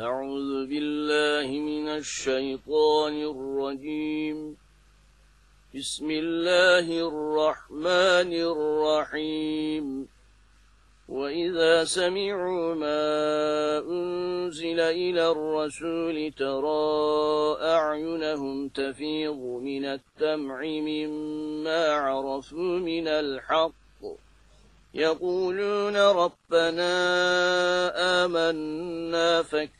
أعوذ بالله من الشيطان الرجيم. بسم الله الرحمن الرحيم. وإذا سمعوا ما أنزل إلى الرسول ترى أعينهم تفيض من التمع مما عرفوا من الحق. يقولون ربنا آمنا فاكتبنا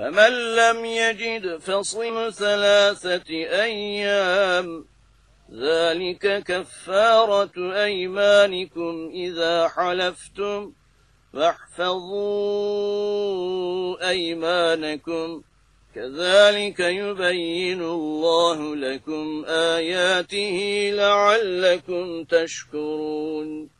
فمن لم يجد فصم ثلاثة أيام. ذلك كفارة أيمانكم إذا حلفتم واحفظوا أيمانكم. كذلك يبين الله لكم آياته لعلكم تشكرون.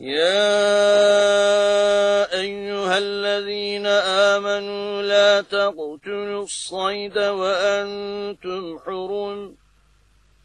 يا أيها الذين آمنوا لا تقتلوا الصيد وأنتم حرون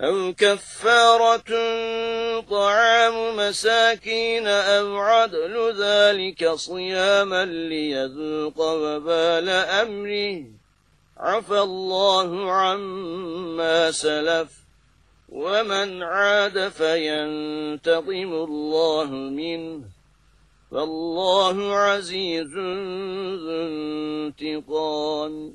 أو كفارة طعام مساكين أو عدل ذلك صياما ليذوق وبال أمره عفى الله عما سلف ومن عاد فينتقم الله منه فالله عزيز ذو انتقام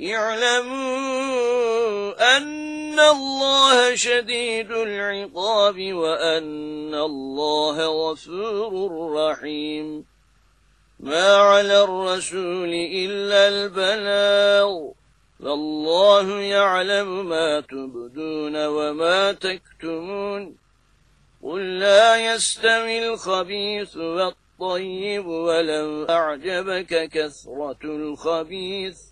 اعلموا أن الله شديد العقاب وأن الله غفور رحيم. ما على الرسول إلا البلاغ. فالله يعلم ما تبدون وما تكتمون. قل لا يستوي الخبيث والطيب ولو أعجبك كثرة الخبيث.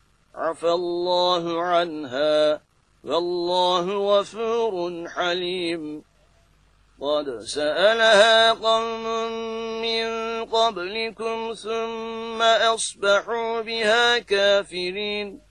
عفى الله عنها والله غفور حليم. قد سألها قوم من قبلكم ثم أصبحوا بها كافرين.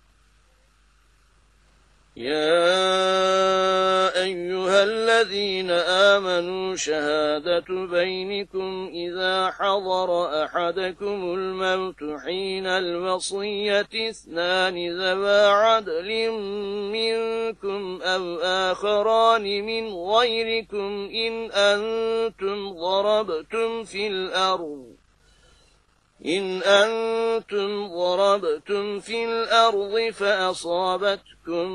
يا أيها الذين آمنوا شهادة بينكم إذا حضر أحدكم الموت حين الوصية اثنان ذوى عدل منكم أو آخران من غيركم إن أنتم ضربتم في الأرض. إن أنتم ضربتم في الأرض فأصابتكم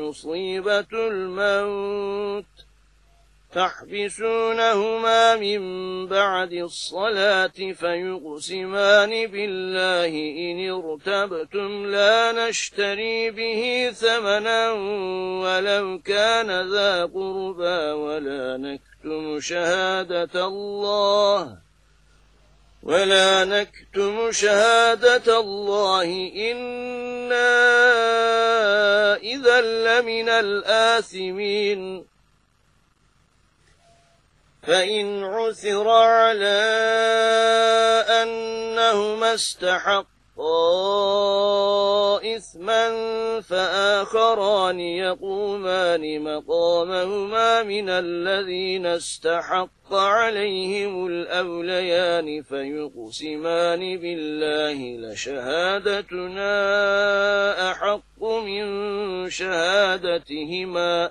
مصيبة الموت. تحبسونهما من بعد الصلاة فيقسمان بالله. إن ارتبتم لا نشتري به ثمنا ولو كان ذا قربا ولا نكتم شهادة الله. ولا نكتم شهادة الله إنا إذا لمن الآثمين فإن عثر على أنهما استحقا إثما فآخران يقومان مقامهما من الذين استحق عليهم الأوليان فيقسمان بالله لشهادتنا أحق من شهادتهما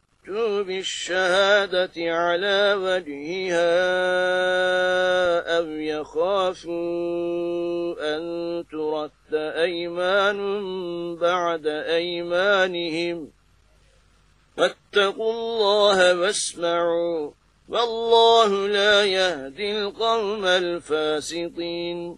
بالشهادة على وجهها أو يخافوا أن ترد أيمان بعد أيمانهم. فاتقوا الله واسمعوا والله لا يهدي القوم الفاسقين.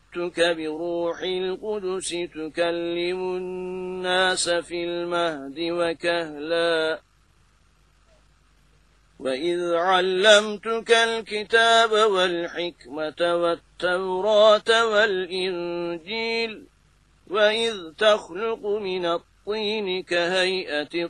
أيدتك بروح القدس تكلم الناس في المهد وكهلا. وإذ علمتك الكتاب والحكمة والتوراة والإنجيل وإذ تخلق من الطين كهيئة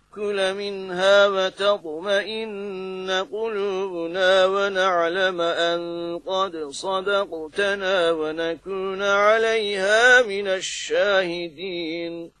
نأكل منها وتطمئن قلوبنا ونعلم أن قد صدقتنا ونكون عليها من الشاهدين.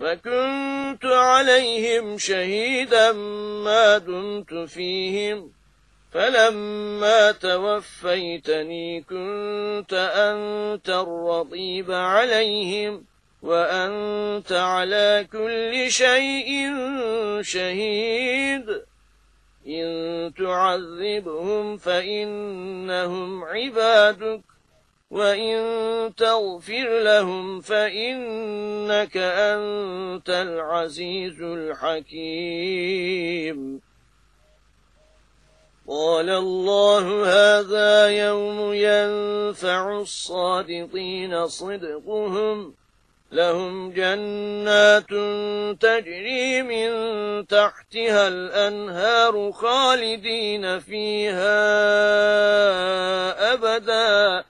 وكنت عليهم شهيدا ما دمت فيهم فلما توفيتني كنت أنت الرطيب عليهم وأنت على كل شيء شهيد. إن تعذبهم فإنهم عبادك. وإن تغفر لهم فإنك أنت العزيز الحكيم. قال الله هذا يوم ينفع الصادقين صدقهم لهم جنات تجري من تحتها الأنهار خالدين فيها أبداً.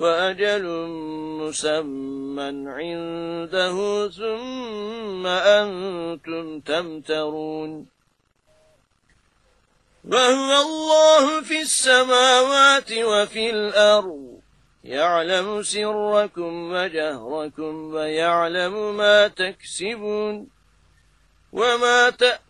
وأجل مسمى عنده ثم أنتم تمترون. وهو الله في السماوات وفي الأرض يعلم سركم وجهركم ويعلم ما تكسبون. وما تأتون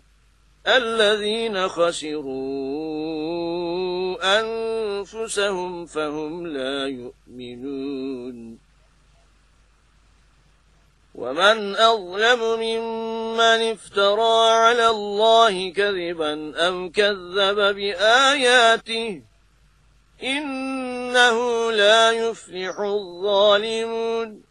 الذين خسروا أنفسهم فهم لا يؤمنون. ومن أظلم ممن افترى على الله كذبا أو كذب بآياته إنه لا يفلح الظالمون.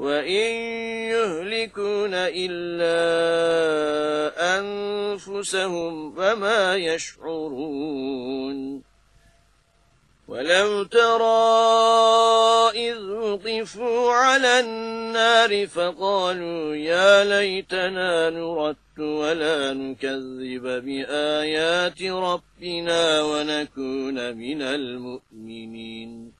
وإن يهلكون إلا أنفسهم فما يشعرون ولو ترى إذ وقفوا على النار فقالوا يا ليتنا نرد ولا نكذب بآيات ربنا ونكون من المؤمنين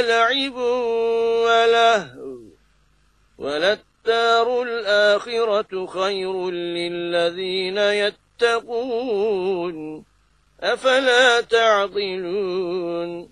لعب ولهو وللدار الآخرة خير للذين يتقون أفلا تعقلون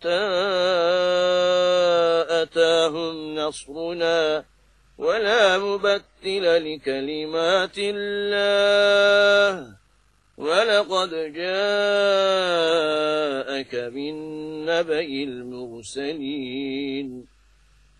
حتى أتاهم نصرنا ولا مبتل لكلمات الله. ولقد جاءك من نبأ المرسلين.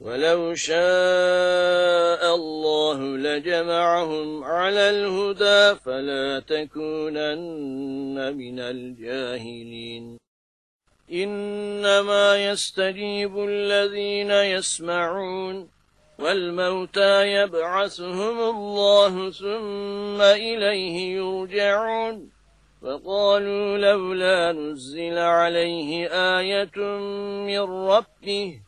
ولو شاء الله لجمعهم على الهدى فلا تكونن من الجاهلين. إنما يستجيب الذين يسمعون والموتى يبعثهم الله ثم إليه يرجعون. فقالوا لولا نزل عليه آية من ربه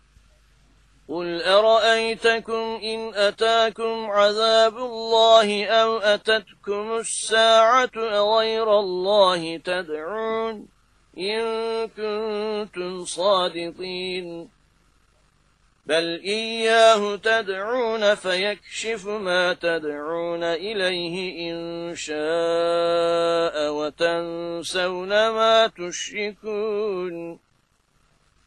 قل أرأيتكم إن أتاكم عذاب الله أو أتتكم الساعة غير الله تدعون إن كنتم صادقين بل إياه تدعون فيكشف ما تدعون إليه إن شاء وتنسون ما تشركون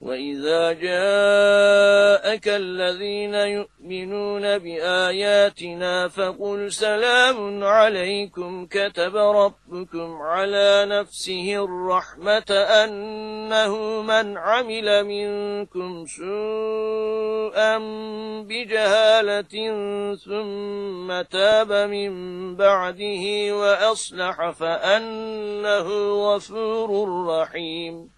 وإذا جاءك الذين يؤمنون بآياتنا فقل سلام عليكم كتب ربكم على نفسه الرحمة أنه من عمل منكم سوءا بجهالة ثم تاب من بعده وأصلح فأنه غفور رحيم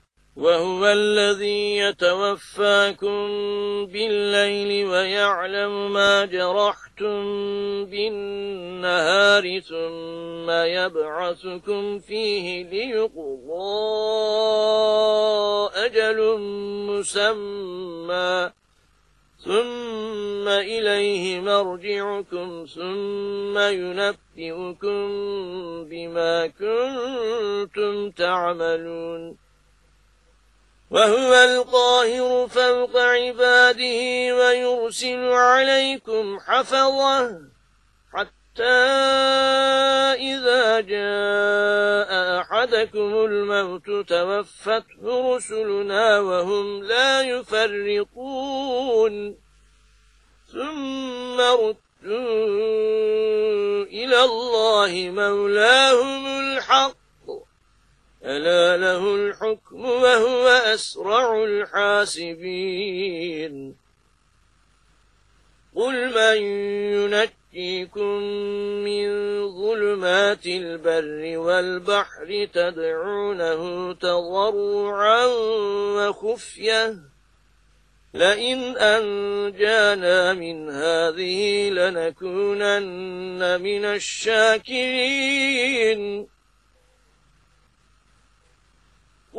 وهو الذي يتوفاكم بالليل ويعلم ما جرحتم بالنهار ثم يبعثكم فيه ليقضى أجل مسمى. ثم إليه مرجعكم ثم ينبئكم بما كنتم تعملون. وهو القاهر فوق عباده ويرسل عليكم حفظه حتى إذا جاء أحدكم الموت توفته رسلنا وهم لا يفرقون ثم ردوا إلى الله مولاهم الحق ألا له الحكم وهو أسرع الحاسبين. قل من ينجيكم من ظلمات البر والبحر تدعونه تضرعا وخفية. لئن أنجانا من هذه لنكونن من الشاكرين.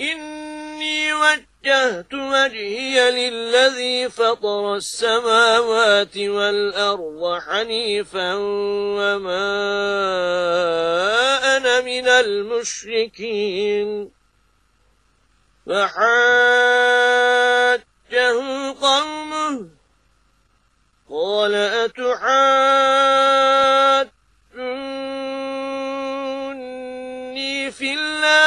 إني وجهت وجهي للذي فطر السماوات والأرض حنيفا وما أنا من المشركين. فحاجه قومه. قال أتحاجوني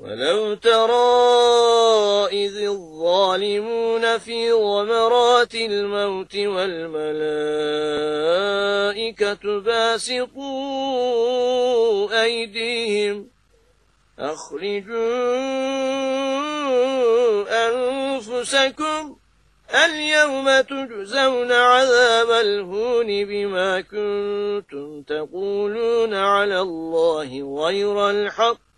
ولو ترى إذ الظالمون في غمرات الموت والملائكة باسطوا أيديهم أخرجوا أنفسكم اليوم تجزون عذاب الهون بما كنتم تقولون على الله غير الحق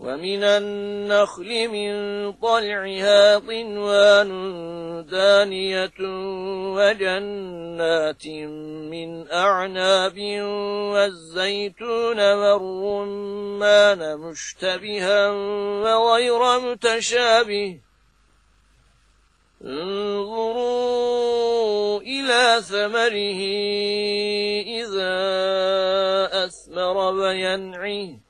ومن النخل من طلعها طنوان دانية وجنات من أعناب والزيتون والرمان مشتبها وغير متشابه. انظروا إلى ثمره إذا أثمر وينعيه.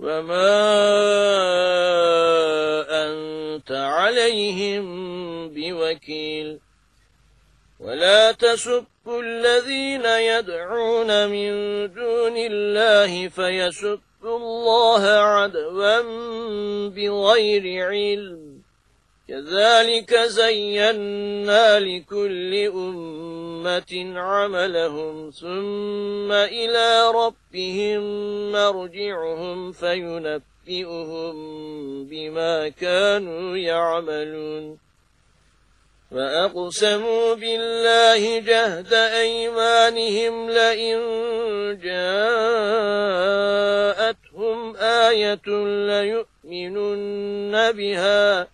وما أنت عليهم بوكيل ولا تسبوا الذين يدعون من دون الله فيسبوا الله عدوا بغير علم كذلك زينا لكل أمة عملهم ثم إلى ربهم مرجعهم فينبئهم بما كانوا يعملون. فأقسموا بالله جهد أيمانهم لئن جاءتهم آية ليؤمنن بها.